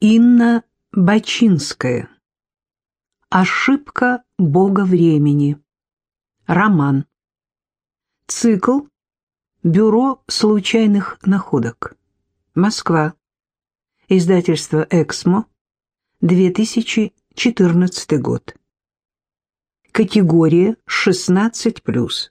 Инна Бачинская. Ошибка Бога времени. Роман. Цикл Бюро случайных находок. Москва. Издательство «Эксмо», 2014 год. Категория 16+.